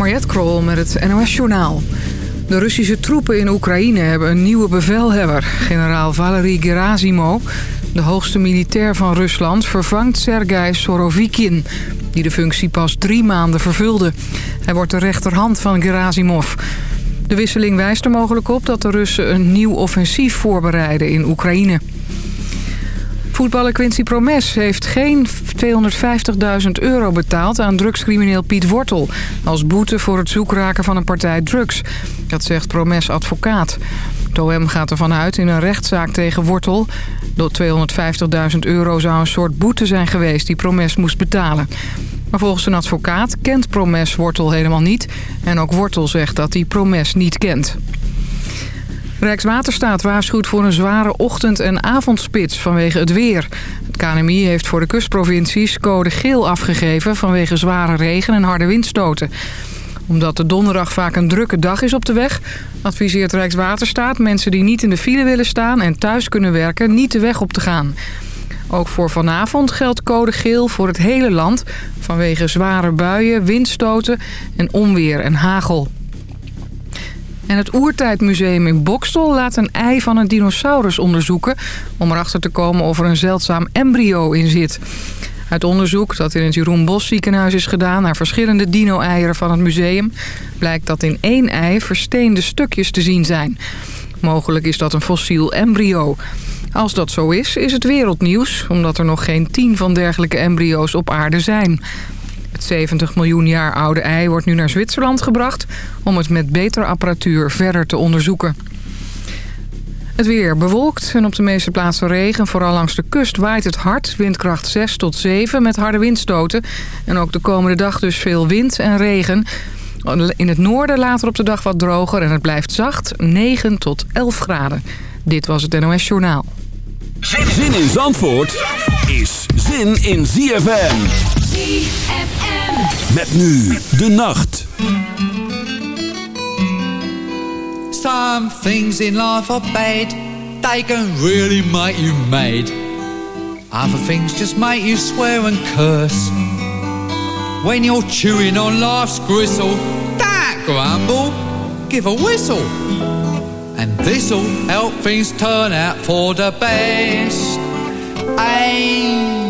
Mariette Krol met het NOS Journaal. De Russische troepen in Oekraïne hebben een nieuwe bevelhebber. Generaal Valery Gerasimov, de hoogste militair van Rusland... vervangt Sergei Sorovikin, die de functie pas drie maanden vervulde. Hij wordt de rechterhand van Gerasimov. De wisseling wijst er mogelijk op dat de Russen een nieuw offensief voorbereiden in Oekraïne. Voetballer Quincy Promes heeft geen 250.000 euro betaald aan drugscrimineel Piet Wortel... als boete voor het zoekraken van een partij drugs. Dat zegt Promes advocaat. OM gaat ervan uit in een rechtszaak tegen Wortel. Door 250.000 euro zou een soort boete zijn geweest die Promes moest betalen. Maar volgens een advocaat kent Promes Wortel helemaal niet... en ook Wortel zegt dat hij Promes niet kent. Rijkswaterstaat waarschuwt voor een zware ochtend- en avondspits vanwege het weer. Het KNMI heeft voor de kustprovincies code geel afgegeven... vanwege zware regen en harde windstoten. Omdat de donderdag vaak een drukke dag is op de weg... adviseert Rijkswaterstaat mensen die niet in de file willen staan... en thuis kunnen werken niet de weg op te gaan. Ook voor vanavond geldt code geel voor het hele land... vanwege zware buien, windstoten en onweer en hagel. En het Oertijdmuseum in Bokstel laat een ei van een dinosaurus onderzoeken... om erachter te komen of er een zeldzaam embryo in zit. Uit onderzoek dat in het Jeroen Bos ziekenhuis is gedaan... naar verschillende dino-eieren van het museum... blijkt dat in één ei versteende stukjes te zien zijn. Mogelijk is dat een fossiel embryo. Als dat zo is, is het wereldnieuws... omdat er nog geen tien van dergelijke embryo's op aarde zijn... Het 70 miljoen jaar oude ei wordt nu naar Zwitserland gebracht... om het met betere apparatuur verder te onderzoeken. Het weer bewolkt en op de meeste plaatsen regen. Vooral langs de kust waait het hard, windkracht 6 tot 7 met harde windstoten. En ook de komende dag dus veel wind en regen. In het noorden later op de dag wat droger en het blijft zacht, 9 tot 11 graden. Dit was het NOS Journaal. Zin in Zandvoort is zin in ZFM. ZFM. Met nu de nacht. Some things in life are bad. They can really make you mad. Other things just make you swear and curse. When you're chewing on life's gristle, don't grumble, give a whistle. And this'll help things turn out for the best. And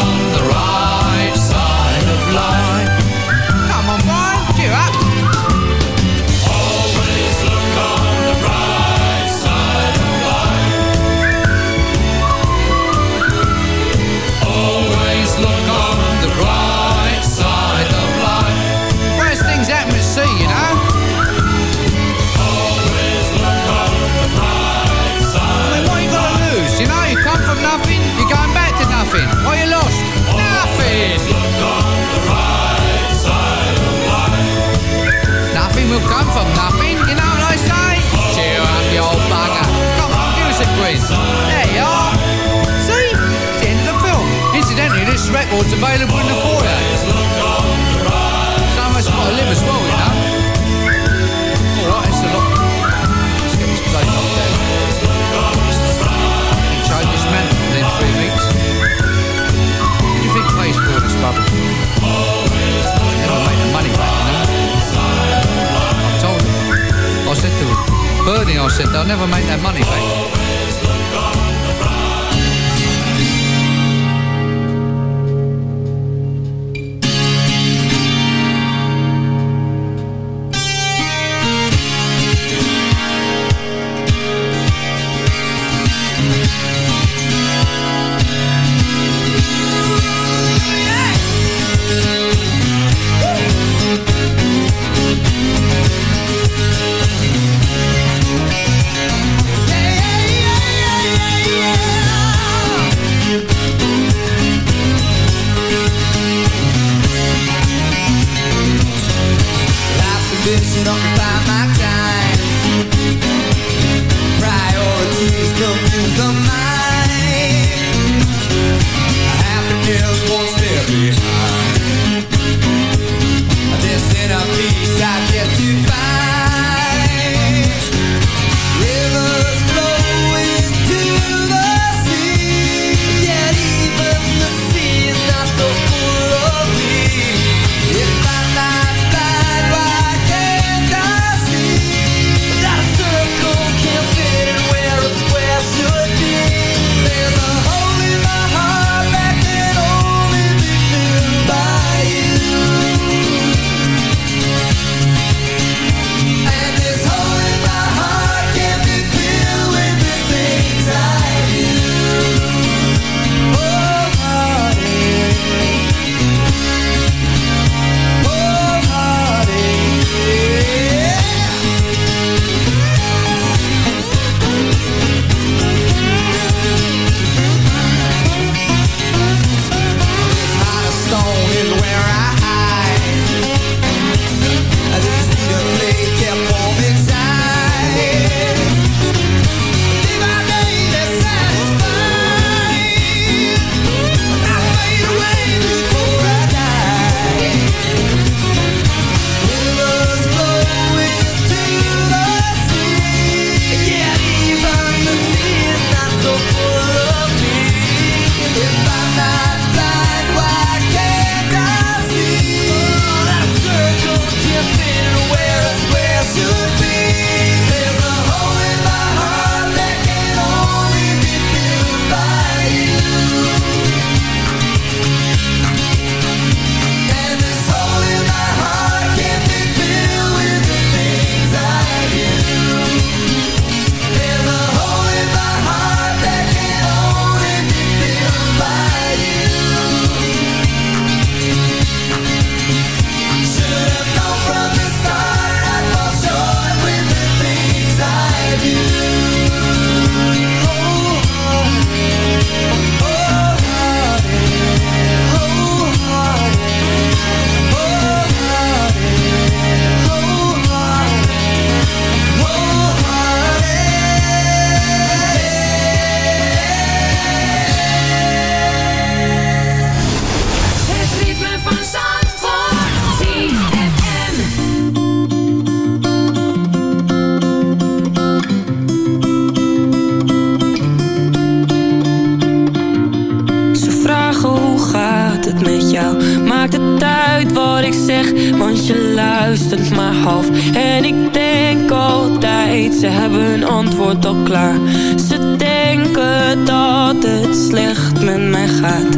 guys. There you are. See? It's the end of the film. Incidentally, this record's available in the foyer. So much got to live as well, you know. Alright, it's a lot. Never make the money back, you know. I told. I said to him. Bernie, I said, they'll never make that money back. Ze denken dat het slecht met mij gaat.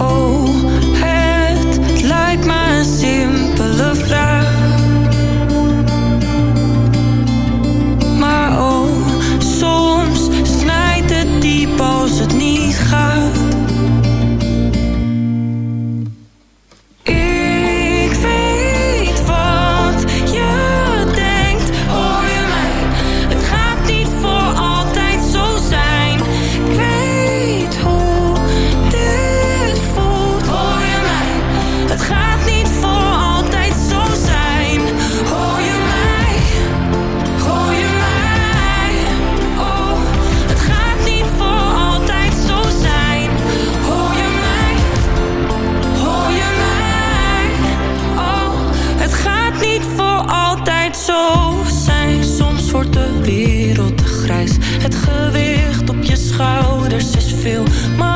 Oh, het lijkt me een simpele vraag. Maar oh, soms snijdt het diep als het niet gaat. Schouders is veel, maar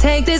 take this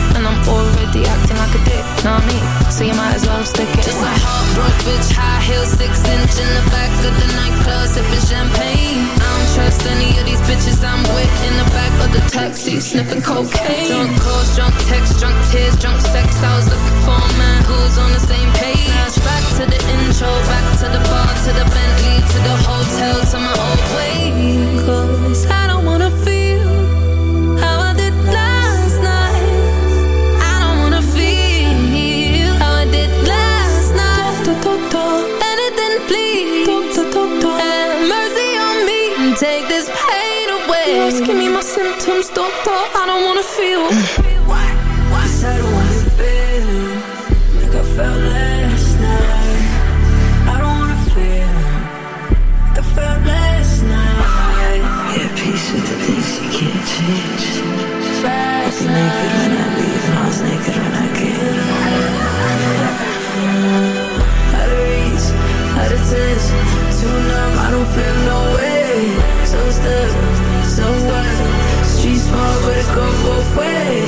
And I'm already acting like a dick, know what I mean? So you might as well stick it Just a heartbroken bitch, high heels, six inch in the back of the nightclub, sipping champagne. I don't trust any of these bitches I'm with in the back of the taxi, sniffing cocaine. Drunk calls, drunk texts, drunk tears, drunk sex. I was looking for a man who's on the same page. Back to the intro, back to the bar, to the Bentley, to the hotel, to my old way. Cause I don't wanna feel my symptoms, doctor. I don't wanna feel. Go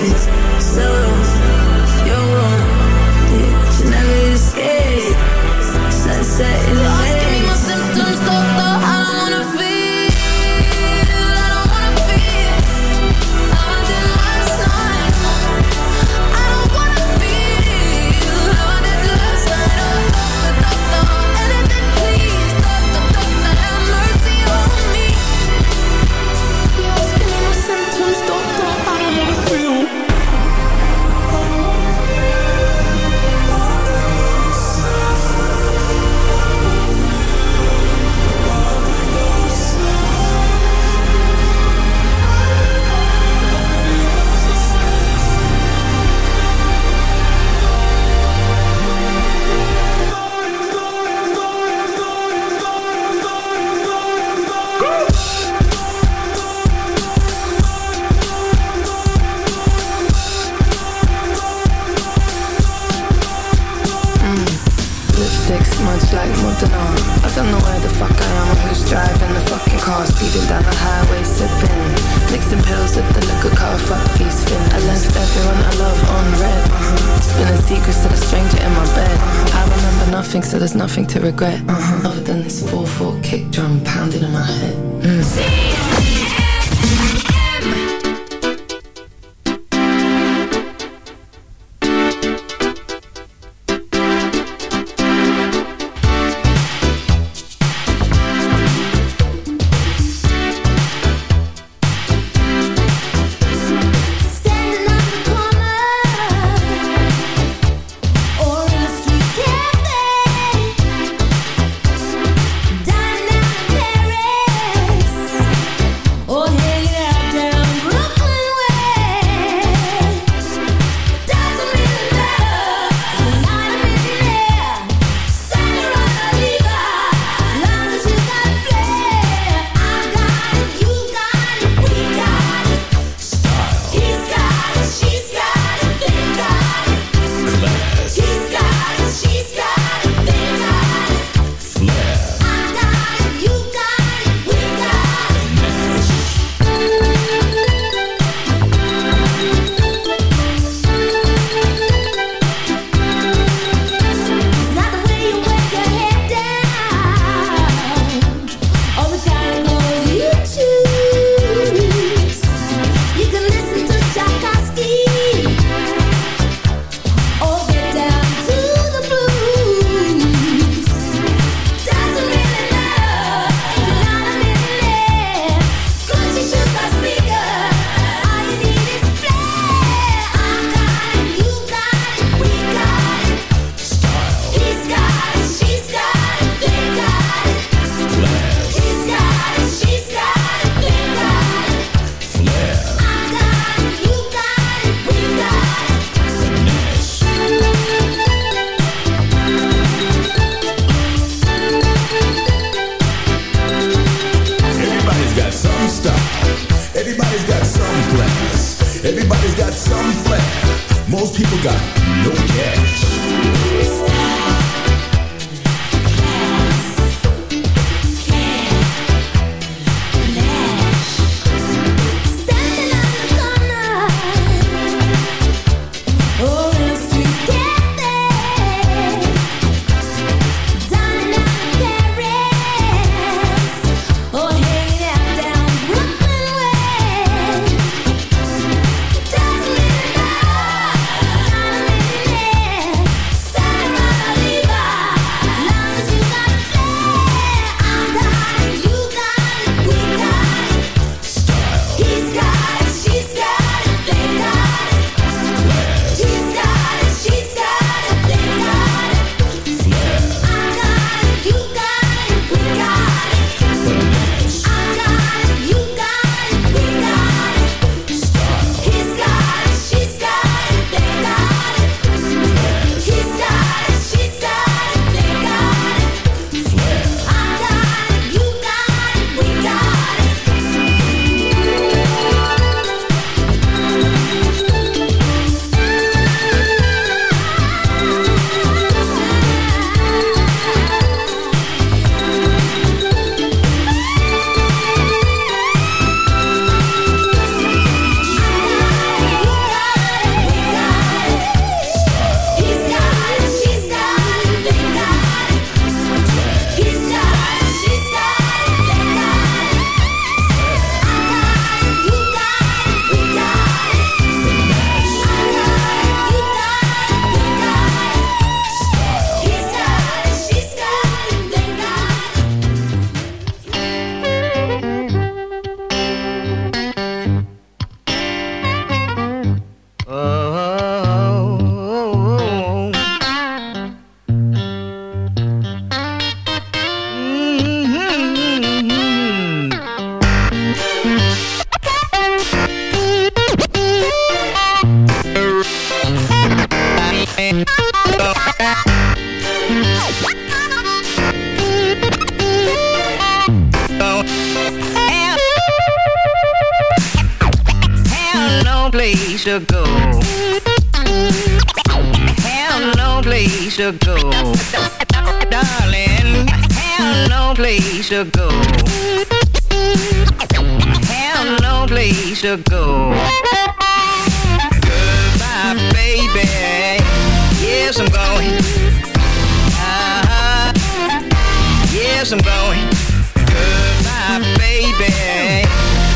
I'm. Goodbye, baby.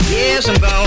Yes, I'm going.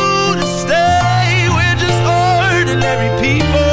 ordinary people.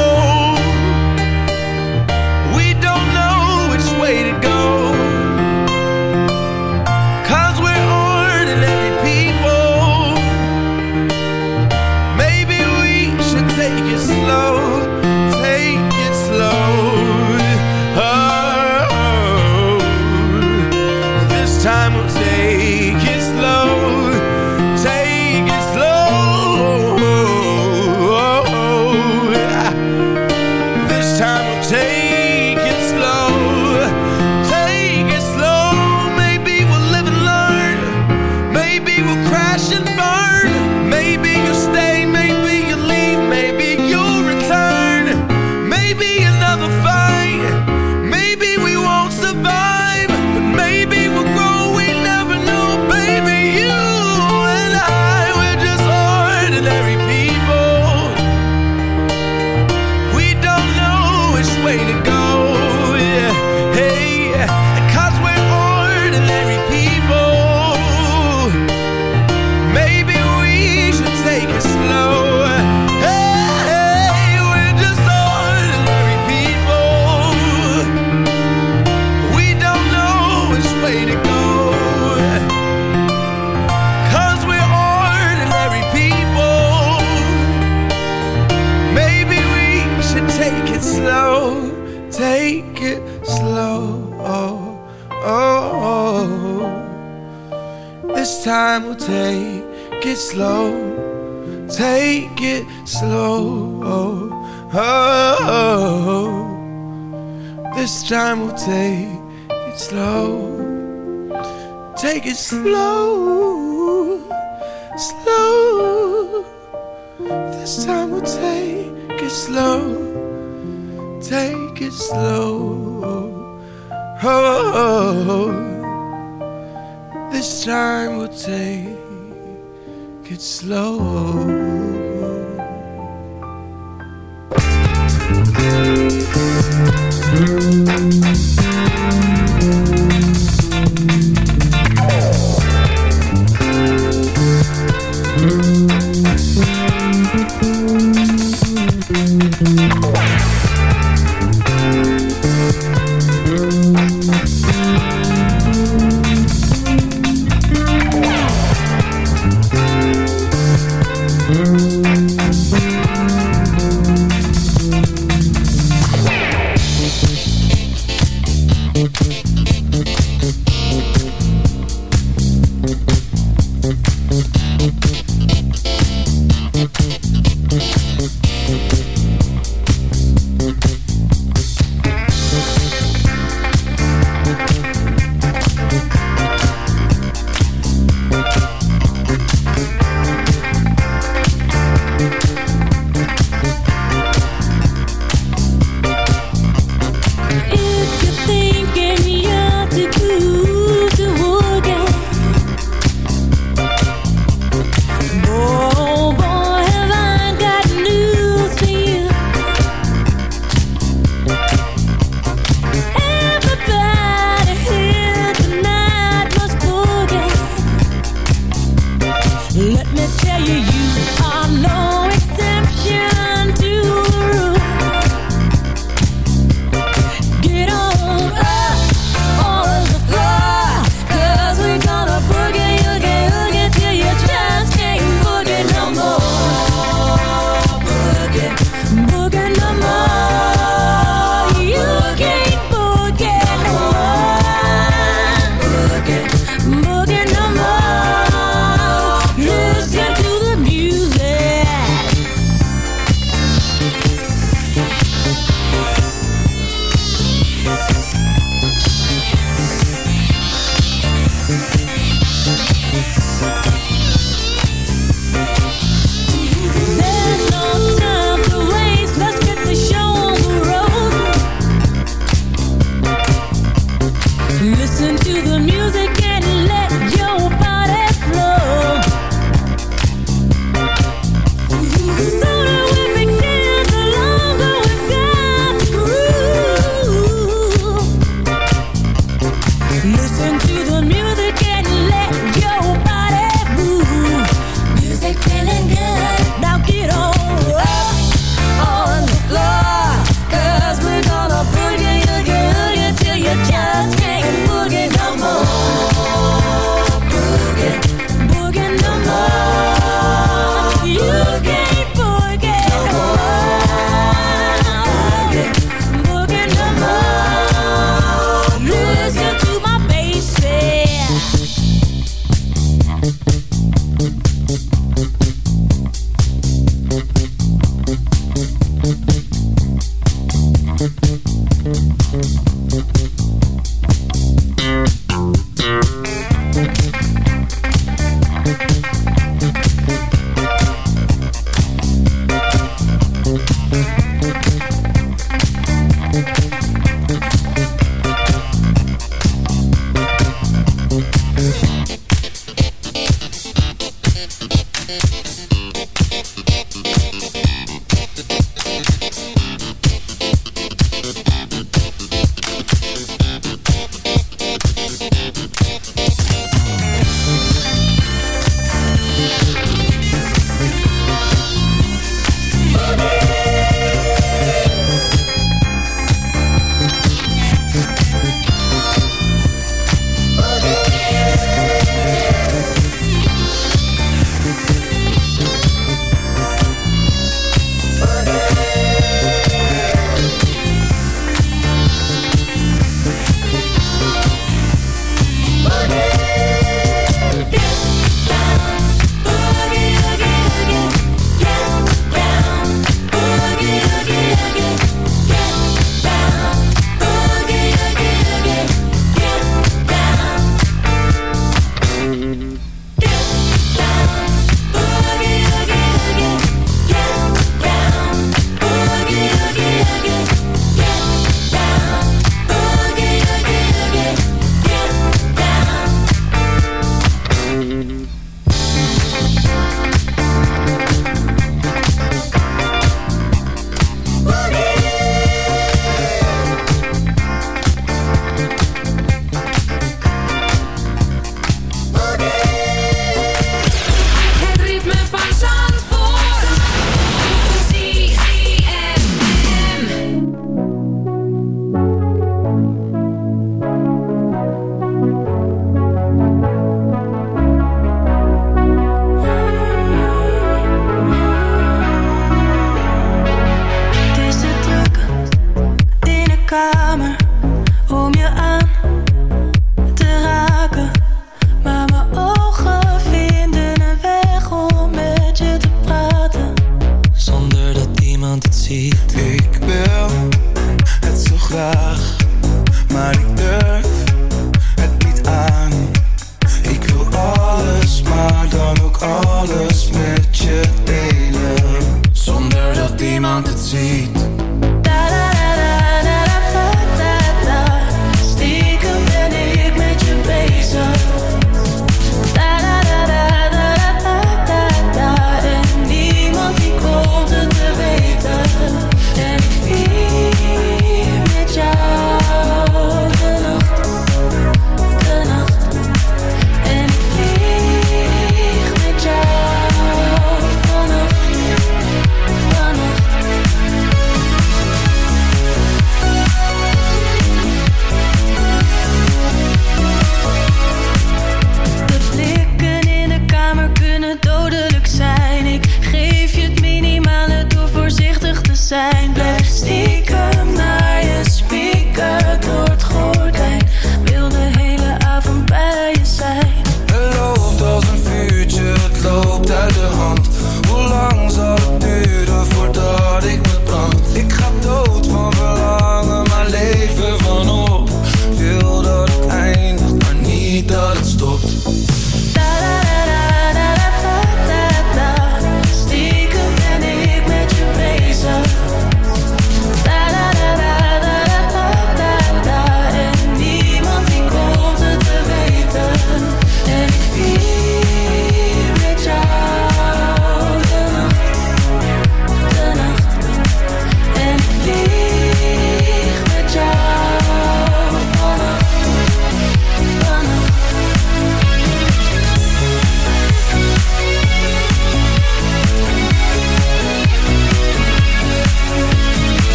Slow.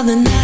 of the night.